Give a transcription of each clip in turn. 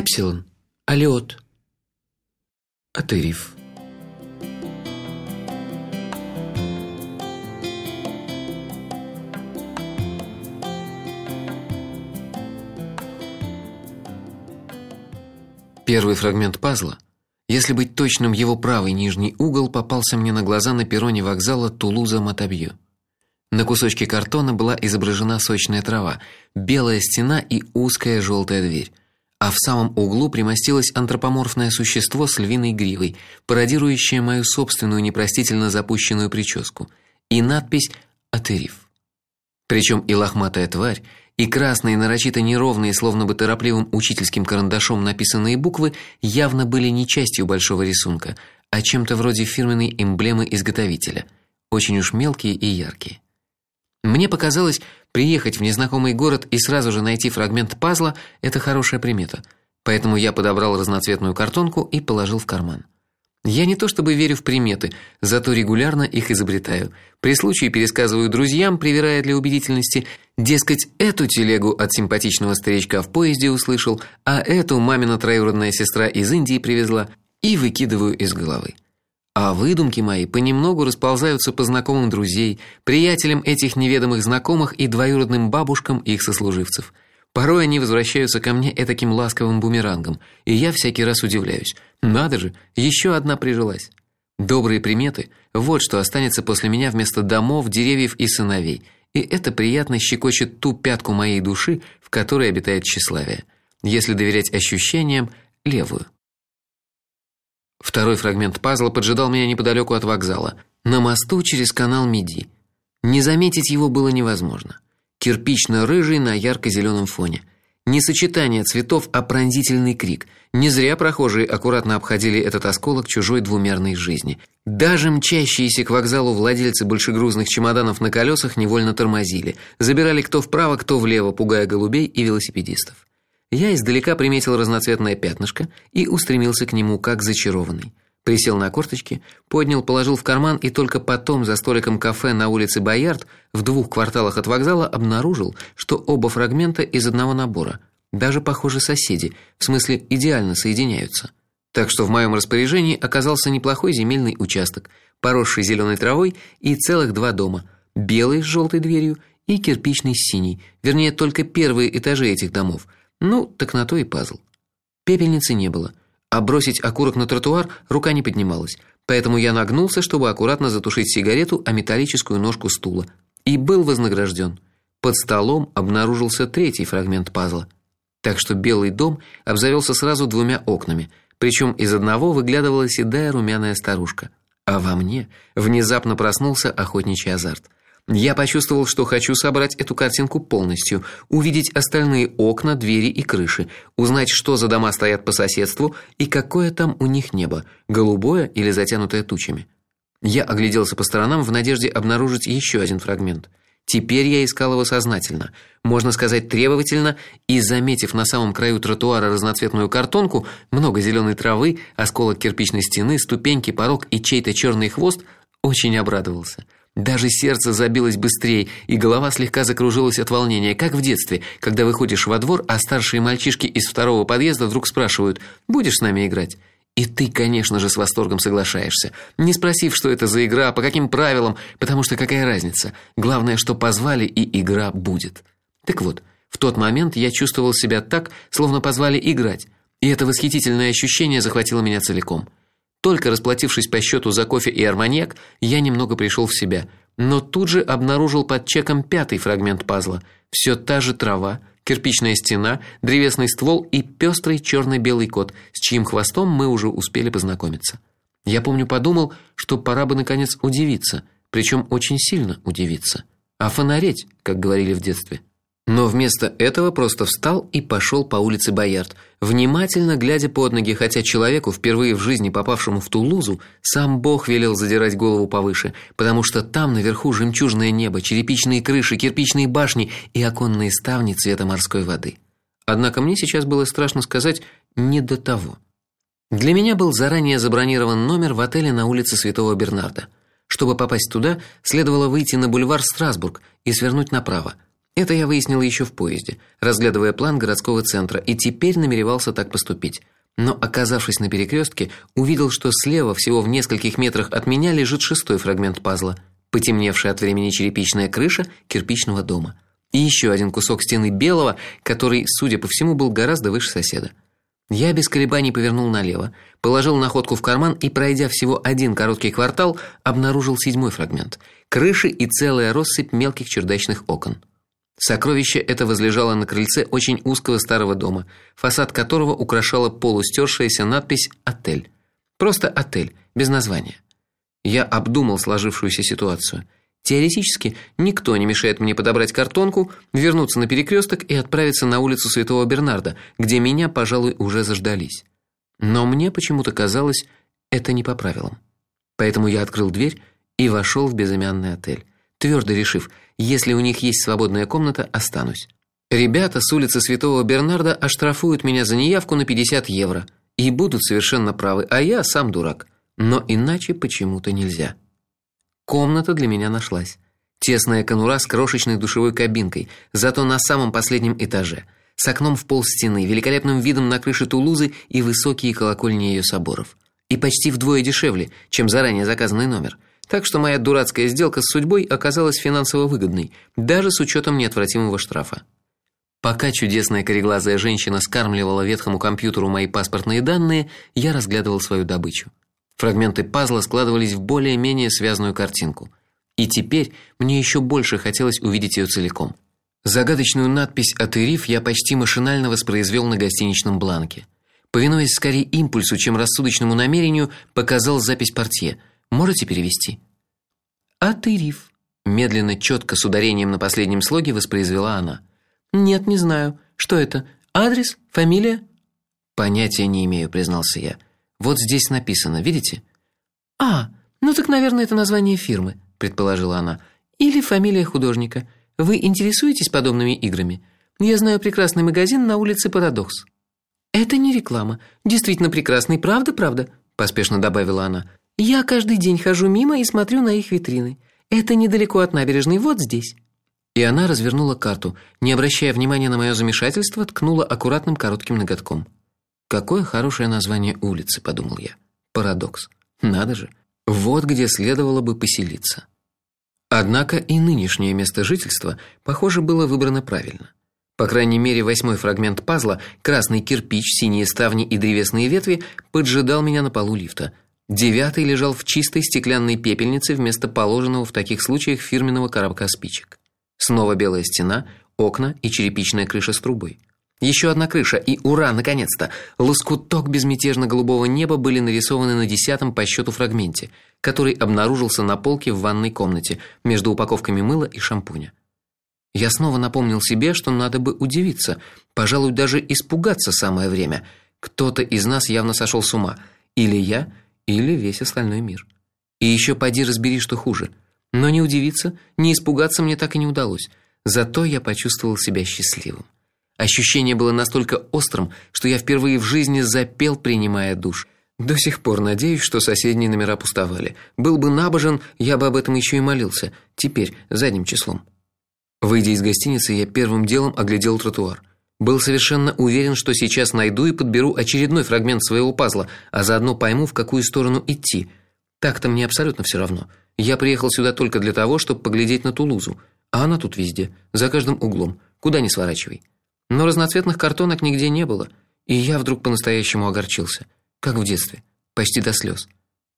Эпсилон. Алиот. Атыриф. Первый фрагмент пазла, если быть точным, его правый нижний угол попался мне на глаза на перроне вокзала Тулуза-Матабью. На кусочке картона была изображена сочная трава, белая стена и узкая желтая дверь. А в самом углу примостилось антропоморфное существо с львиной гривой, пародирующее мою собственную непростительно запущенную прическу, и надпись Атыриф. Причем и лохматая тварь, и красные нарочито неровные, словно бы торопливым учительским карандашом написанные буквы явно были не частью большого рисунка, а чем-то вроде фирменной эмблемы изготовителя, очень уж мелкие и яркие. Мне показалось, приехать в незнакомый город и сразу же найти фрагмент пазла это хорошая примета. Поэтому я подобрал разноцветную картонку и положил в карман. Я не то чтобы верю в приметы, зато регулярно их изобретаю. При случае пересказываю друзьям, проверяя для убедительности, дескать, эту телегу от симпатичного старичка в поезде услышал, а эту мамина троюродная сестра из Индии привезла, и выкидываю из головы. А выдумки мои понемногу расползаются по знакомым друзей, приятелям этих неведомых знакомых и двоюродным бабушкам их сослуживцев. Порой они возвращаются ко мне этаким ласковым бумерангом, и я всякий раз удивляюсь. Надо же, еще одна прижилась. Добрые приметы вот что останется после меня вместо домов, деревьев и сыновей. И это приятно щекочет ту пятку моей души, в которой обитает тщеславие. Если доверять ощущениям, левую. Второй фрагмент пазла поджидал меня неподалеку от вокзала, на мосту через канал Миди. Не заметить его было невозможно. Кирпично-рыжий на ярко зеленом фоне. Не сочетание цветов, а пронзительный крик. Не зря прохожие аккуратно обходили этот осколок чужой двумерной жизни. Даже мчащиеся к вокзалу владельцы большегрузных чемоданов на колесах невольно тормозили, забирали кто вправо, кто влево, пугая голубей и велосипедистов. Я издалека приметил разноцветное пятнышко и устремился к нему как зачарованный. Присел на корточки, поднял, положил в карман и только потом за столиком кафе на улице Боярд в двух кварталах от вокзала обнаружил, что оба фрагмента из одного набора. Даже похожи соседи, в смысле идеально соединяются. Так что в моем распоряжении оказался неплохой земельный участок, поросший зеленой травой и целых два дома: белый с желтой дверью и кирпичный с синей. Вернее, только первые этажи этих домов. Ну, так на то и пазл. Пепельницы не было, а бросить окурок на тротуар рука не поднималась. Поэтому я нагнулся, чтобы аккуратно затушить сигарету о металлическую ножку стула, и был вознагражден. Под столом обнаружился третий фрагмент пазла. Так что белый дом обзавелся сразу двумя окнами, причем из одного выглядывала седая румяная старушка, а во мне внезапно проснулся охотничий азарт. Я почувствовал, что хочу собрать эту картинку полностью, увидеть остальные окна, двери и крыши, узнать, что за дома стоят по соседству и какое там у них небо, голубое или затянутое тучами. Я огляделся по сторонам в надежде обнаружить еще один фрагмент. Теперь я искал его сознательно, можно сказать, требовательно, и заметив на самом краю тротуара разноцветную картонку, много зеленой травы, осколок кирпичной стены, ступеньки, порог и чей-то черный хвост, очень обрадовался. Даже сердце забилось быстрее, и голова слегка закружилась от волнения, как в детстве, когда выходишь во двор, а старшие мальчишки из второго подъезда вдруг спрашивают: "Будешь с нами играть?" И ты, конечно же, с восторгом соглашаешься, не спросив, что это за игра, по каким правилам, потому что какая разница? Главное, что позвали и игра будет. Так вот, в тот момент я чувствовал себя так, словно позвали играть, и это восхитительное ощущение захватило меня целиком. Только расплатившись по счету за кофе и арманьяк, я немного пришел в себя, но тут же обнаружил под чеком пятый фрагмент пазла. Все та же трава, кирпичная стена, древесный ствол и пестрый черно белый кот, с чьим хвостом мы уже успели познакомиться. Я помню, подумал, что пора бы наконец удивиться, причем очень сильно удивиться, а фонареть, как говорили в детстве. Но вместо этого просто встал и пошел по улице Боярд, внимательно глядя под ноги, хотя человеку, впервые в жизни попавшему в Тулузу, сам Бог велел задирать голову повыше, потому что там наверху жемчужное небо, черепичные крыши, кирпичные башни и оконные ставни цвета морской воды. Однако мне сейчас было страшно сказать не до того. Для меня был заранее забронирован номер в отеле на улице Святого Бернарда. Чтобы попасть туда, следовало выйти на бульвар Страсбург и свернуть направо. Это я выяснил еще в поезде, разглядывая план городского центра, и теперь намеревался так поступить. Но оказавшись на перекрестке, увидел, что слева, всего в нескольких метрах от меня, лежит шестой фрагмент пазла, потемневшая от времени черепичная крыша кирпичного дома. И еще один кусок стены белого, который, судя по всему, был гораздо выше соседа. Я без колебаний повернул налево, положил находку в карман и, пройдя всего один короткий квартал, обнаружил седьмой фрагмент крыши и целая россыпь мелких чердачных окон. Сокровище это возлежало на крыльце очень узкого старого дома, фасад которого украшала полустёршаяся надпись отель. Просто отель, без названия. Я обдумал сложившуюся ситуацию. Теоретически никто не мешает мне подобрать картонку, вернуться на перекресток и отправиться на улицу Святого Бернарда, где меня, пожалуй, уже заждались. Но мне почему-то казалось, это не по правилам. Поэтому я открыл дверь и вошел в безымянный отель, твердо решив, если у них есть свободная комната, останусь. Ребята с улицы Святого Бернарда оштрафуют меня за неявку на 50 евро и будут совершенно правы, а я сам дурак. Но иначе почему-то нельзя. Комната для меня нашлась. Тесная конура с крошечной душевой кабинкой, зато на самом последнем этаже, с окном в пол стены, великолепным видом на крыше Тулузы и высокие колокольни ее соборов. И почти вдвое дешевле, чем заранее заказанный номер. Так что моя дурацкая сделка с судьбой оказалась финансово выгодной, даже с учетом неотвратимого штрафа. Пока чудесная кореглазая женщина скармливала ветхому компьютеру мои паспортные данные, я разглядывал свою добычу. Фрагменты пазла складывались в более-менее связанную картинку. И теперь мне еще больше хотелось увидеть ее целиком. Загадочную надпись от Ириф я почти машинально воспроизвел на гостиничном бланке. Повинуясь скорее импульсу, чем рассудочному намерению, показал запись портье. Можете перевести? Атырив. Медленно, четко с ударением на последнем слоге воспроизвела она. Нет, не знаю. Что это? Адрес? Фамилия? Понятия не имею, признался я. Вот здесь написано, видите? А, ну так, наверное, это название фирмы, предположила она. Или фамилия художника. Вы интересуетесь подобными играми? Я знаю прекрасный магазин на улице Парадокс. Это не реклама. Действительно прекрасный, правда, правда, поспешно добавила она. Я каждый день хожу мимо и смотрю на их витрины. Это недалеко от набережной, вот здесь. И она развернула карту, не обращая внимания на мое замешательство, ткнула аккуратным коротким ноготком. Какое хорошее название улицы, подумал я. Парадокс. Надо же. Вот где следовало бы поселиться. Однако и нынешнее место жительства, похоже, было выбрано правильно. По крайней мере, восьмой фрагмент пазла, красный кирпич, синие ставни и древесные ветви, поджидал меня на полу лифта. Девятый лежал в чистой стеклянной пепельнице вместо положенного в таких случаях фирменного коробка спичек. Снова белая стена, окна и черепичная крыша с трубой. Еще одна крыша, и ура, наконец-то! Лоскуток безмятежно-голубого неба были нарисованы на десятом по счету фрагменте, который обнаружился на полке в ванной комнате между упаковками мыла и шампуня. Я снова напомнил себе, что надо бы удивиться, пожалуй, даже испугаться самое время. Кто-то из нас явно сошел с ума, или я, или весь остальной мир. И еще поди разбери, что хуже. Но не удивиться, не испугаться мне так и не удалось. Зато я почувствовал себя счастливым. Ощущение было настолько острым, что я впервые в жизни запел, принимая душ. До сих пор надеюсь, что соседние номера пустовали. Был бы набожен, я бы об этом еще и молился. Теперь задним числом. Выйдя из гостиницы, я первым делом оглядел тротуар. Был совершенно уверен, что сейчас найду и подберу очередной фрагмент своего пазла, а заодно пойму, в какую сторону идти. Так-то мне абсолютно все равно. Я приехал сюда только для того, чтобы поглядеть на Тулузу, а она тут везде, за каждым углом, куда ни сворачивай. Но разноцветных картонок нигде не было, и я вдруг по-настоящему огорчился, как в детстве, почти до слез.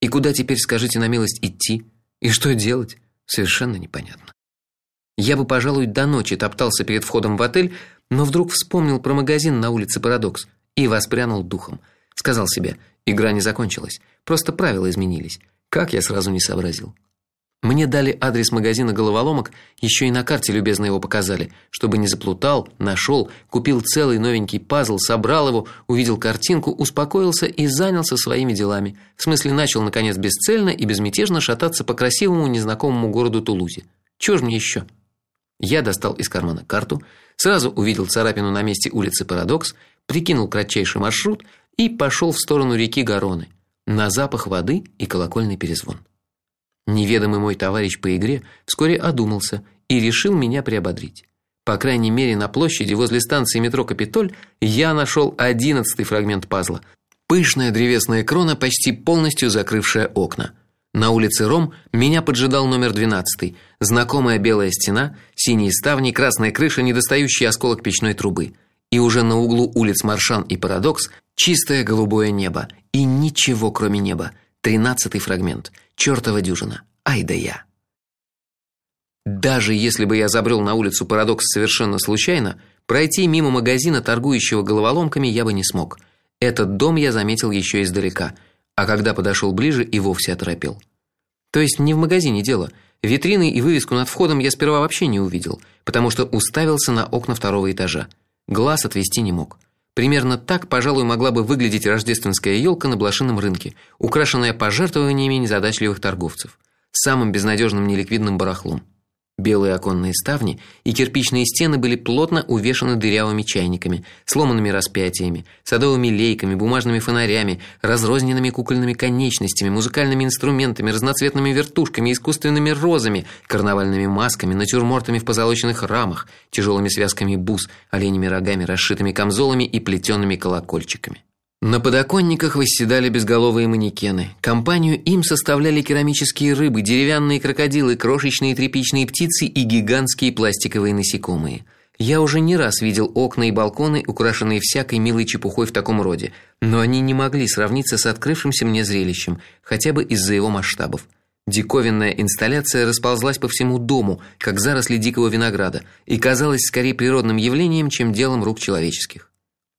И куда теперь, скажите на милость, идти? И что делать? Совершенно непонятно. Я бы, пожалуй, до ночи топтался перед входом в отель, но вдруг вспомнил про магазин на улице Парадокс и воспрянул духом. Сказал себе: игра не закончилась, просто правила изменились. Как я сразу не сообразил. Мне дали адрес магазина головоломок, еще и на карте любезно его показали, чтобы не заплутал, нашел, купил целый новенький пазл, собрал его, увидел картинку, успокоился и занялся своими делами. В смысле, начал наконец бесцельно и безмятежно шататься по красивому незнакомому городу Тулузе. Чего ж мне еще? Я достал из кармана карту, сразу увидел царапину на месте улицы Парадокс, прикинул кратчайший маршрут и пошел в сторону реки Гароны, на запах воды и колокольный перезвон. Неведомый мой товарищ по игре вскоре одумался и решил меня приободрить. По крайней мере, на площади возле станции метро Капитоль я нашел одиннадцатый фрагмент пазла. Пышная древесная крона, почти полностью закрывшая окна. На улице Ром меня поджидал номер двенадцатый. Знакомая белая стена, синие ставни, красная крыша, недостающий осколок печной трубы. И уже на углу улиц Маршан и Парадокс чистое голубое небо и ничего кроме неба. Тринадцатый фрагмент. Чёртова дюжина. Ай да я. Даже если бы я забрел на улицу Парадокс совершенно случайно, пройти мимо магазина, торгующего головоломками, я бы не смог. Этот дом я заметил еще издалека, а когда подошел ближе и вовсе оторопел. То есть не в магазине дело. Витрины и вывеску над входом я сперва вообще не увидел, потому что уставился на окна второго этажа. Глаз отвести не мог. Примерно так, пожалуй, могла бы выглядеть рождественская елка на блошином рынке, украшенная пожертвованиями незадачливых торговцев, самым безнадежным неликвидным барахлом. Белые оконные ставни и кирпичные стены были плотно увешаны дырявыми чайниками, сломанными распятиями, садовыми лейками, бумажными фонарями, разрозненными кукольными конечностями, музыкальными инструментами, разноцветными вертушками, искусственными розами, карнавальными масками, натюрмортами в позолоченных рамах, тяжелыми связками бус, оленями рогами, расшитыми камзолами и плетеными колокольчиками. На подоконниках восседали безголовые манекены. Компанию им составляли керамические рыбы, деревянные крокодилы, крошечные тряпичные птицы и гигантские пластиковые насекомые. Я уже не раз видел окна и балконы, украшенные всякой милой чепухой в таком роде, но они не могли сравниться с открывшимся мне зрелищем, хотя бы из-за его масштабов. Диковинная инсталляция расползлась по всему дому, как заросли дикого винограда, и казалась скорее природным явлением, чем делом рук человеческих.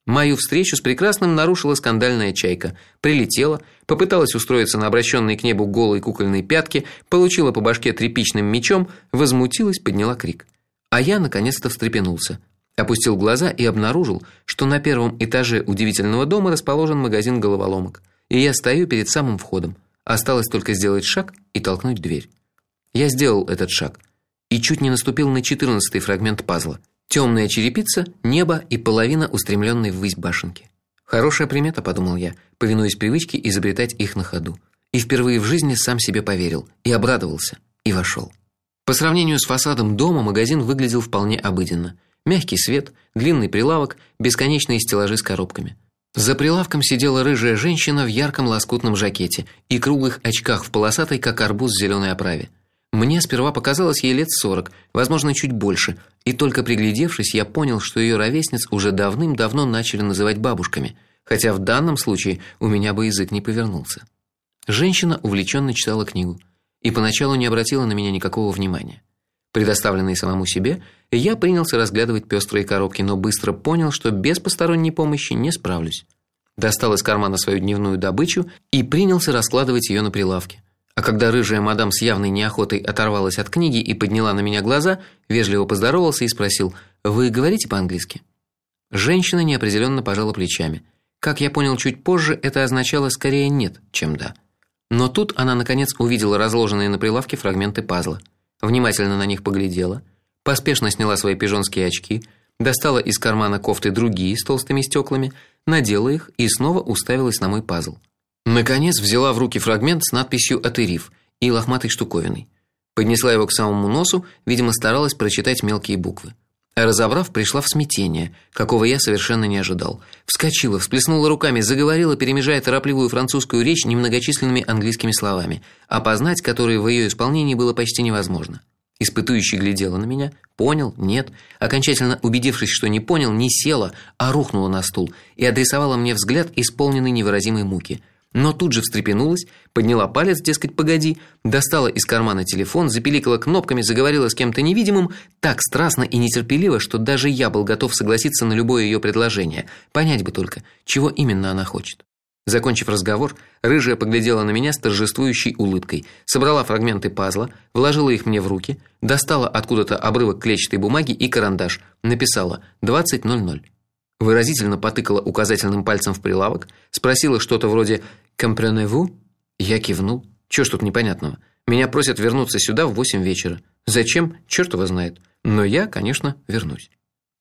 Мою встречу с прекрасным нарушила скандальная чайка. Прилетела, попыталась устроиться на обращенные к небу голые кукольные пятки, получила по башке тряпичным мечом, возмутилась, подняла крик. А я наконец-то встрепенулся. Опустил глаза и обнаружил, что на первом этаже удивительного дома расположен магазин головоломок. И я стою перед самым входом. Осталось только сделать шаг и толкнуть дверь. Я сделал этот шаг и чуть не наступил на четырнадцатый фрагмент пазла. Темная черепица, небо и половина устремленной ввысь башенки. Хорошая примета, подумал я, повинуясь привычке изобретать их на ходу. И впервые в жизни сам себе поверил и обрадовался и вошел. По сравнению с фасадом дома магазин выглядел вполне обыденно. Мягкий свет, длинный прилавок, бесконечные стеллажи с коробками. За прилавком сидела рыжая женщина в ярком лоскутном жакете и круглых очках в полосатой, как арбуз зеленой оправе. Мне сперва показалось ей лет сорок, возможно, чуть больше, и только приглядевшись, я понял, что ее ровесниц уже давным-давно начали называть бабушками, хотя в данном случае у меня бы язык не повернулся. Женщина увлеченно читала книгу и поначалу не обратила на меня никакого внимания. Предоставленный самому себе, я принялся разглядывать пестрые коробки, но быстро понял, что без посторонней помощи не справлюсь. Достал из кармана свою дневную добычу и принялся раскладывать ее на прилавке. А когда рыжая мадам с явной неохотой оторвалась от книги и подняла на меня глаза, вежливо поздоровался и спросил: "Вы говорите по-английски?" Женщина неопределенно пожала плечами. Как я понял чуть позже, это означало скорее нет, чем да. Но тут она наконец увидела разложенные на прилавке фрагменты пазла. Внимательно на них поглядела, поспешно сняла свои пижонские очки, достала из кармана кофты другие с толстыми стеклами, надела их и снова уставилась на мой пазл. Наконец взяла в руки фрагмент с надписью Атериф и лохматой штуковиной. Поднесла его к самому носу, видимо, старалась прочитать мелкие буквы. А разобрав, пришла в смятение, какого я совершенно не ожидал. Вскочила, всплеснула руками, заговорила, перемежая торопливую французскую речь немногочисленными английскими словами, опознать которые в ее исполнении было почти невозможно. Испытующий глядела на меня, понял, нет, окончательно убедившись, что не понял, не села, а рухнула на стул и адресовала мне взгляд, исполненный невыразимой муки – но тут же встрепенулась, подняла палец, дескать, погоди, достала из кармана телефон, запиликала кнопками, заговорила с кем-то невидимым, так страстно и нетерпеливо, что даже я был готов согласиться на любое ее предложение. Понять бы только, чего именно она хочет. Закончив разговор, рыжая поглядела на меня с торжествующей улыбкой, собрала фрагменты пазла, вложила их мне в руки, достала откуда-то обрывок клетчатой бумаги и карандаш, написала 20:00 выразительно потыкала указательным пальцем в прилавок, спросила что-то вроде «Comprenez-vous?» Я кивнул. Что ж тут непонятного? Меня просят вернуться сюда в восемь вечера. Зачем? Чёрт его знает. Но я, конечно, вернусь.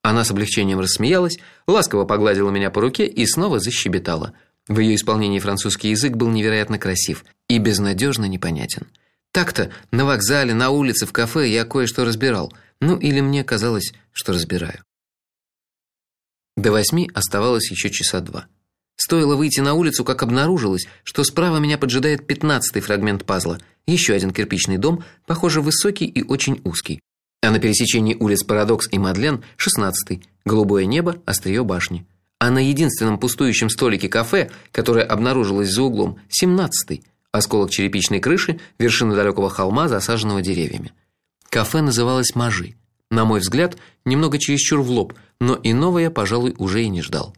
Она с облегчением рассмеялась, ласково погладила меня по руке и снова защебетала. В ее исполнении французский язык был невероятно красив и безнадежно непонятен. Так-то на вокзале, на улице, в кафе я кое-что разбирал, Ну или мне казалось, что разбираю. До восьми оставалось еще часа два. Стоило выйти на улицу, как обнаружилось, что справа меня поджидает пятнадцатый фрагмент пазла. Еще один кирпичный дом, похоже, высокий и очень узкий. А на пересечении улиц Парадокс и Мадлен шестнадцатый. Голубое небо, острие башни. А на единственном пустующем столике кафе, которое обнаружилось за углом, семнадцатый. Осколок черепичной крыши, вершина далекого холма, засаженного деревьями. Кафе называлось Мажи. На мой взгляд, немного чересчур в лоб, но иного я, пожалуй, уже и не ждал.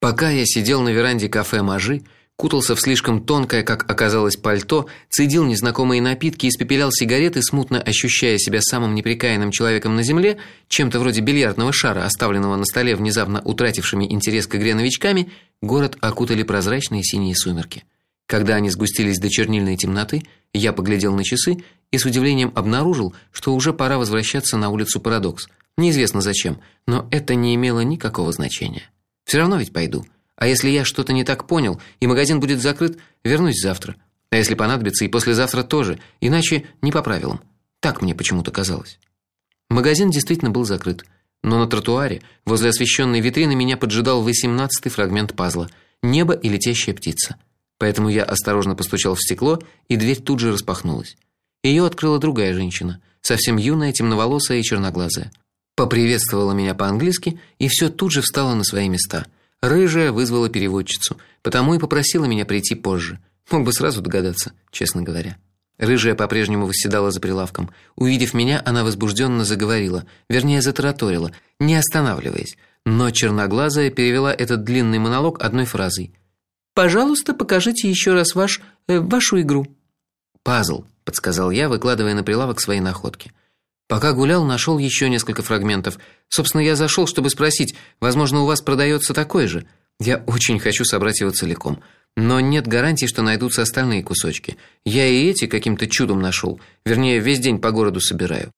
Пока я сидел на веранде кафе Мажи, кутался в слишком тонкое, как оказалось, пальто, цедил незнакомые напитки испепелял сигареты, смутно ощущая себя самым неприкаянным человеком на земле, чем-то вроде бильярдного шара, оставленного на столе внезапно утратившими интерес к игре новичками, город окутали прозрачные синие сумерки. Когда они сгустились до чернильной темноты, я поглядел на часы и с удивлением обнаружил, что уже пора возвращаться на улицу Парадокс. Неизвестно зачем, но это не имело никакого значения. Все равно ведь пойду. А если я что-то не так понял, и магазин будет закрыт, вернусь завтра. А если понадобится, и послезавтра тоже, иначе не по правилам. Так мне почему-то казалось. Магазин действительно был закрыт, но на тротуаре, возле освещенной витрины, меня поджидал восемнадцатый фрагмент пазла небо и летящая птица. Поэтому я осторожно постучал в стекло, и дверь тут же распахнулась. Ее открыла другая женщина, совсем юная, темноволосая и черноглазая поприветствовала меня по-английски, и все тут же встало на свои места. Рыжая вызвала переводчицу, потому и попросила меня прийти позже. Мог бы сразу догадаться, честно говоря. Рыжая по-прежнему восседала за прилавком. Увидев меня, она возбужденно заговорила, вернее, затараторила, не останавливаясь. Но черноглазая перевела этот длинный монолог одной фразой: "Пожалуйста, покажите еще раз ваш э, вашу игру". "Пазл", подсказал я, выкладывая на прилавок свои находки. Пока гулял, нашел еще несколько фрагментов. Собственно, я зашел, чтобы спросить, возможно, у вас продается такой же. Я очень хочу собрать его целиком, но нет гарантии, что найдутся остальные кусочки. Я и эти каким-то чудом нашел. Вернее, весь день по городу собираю.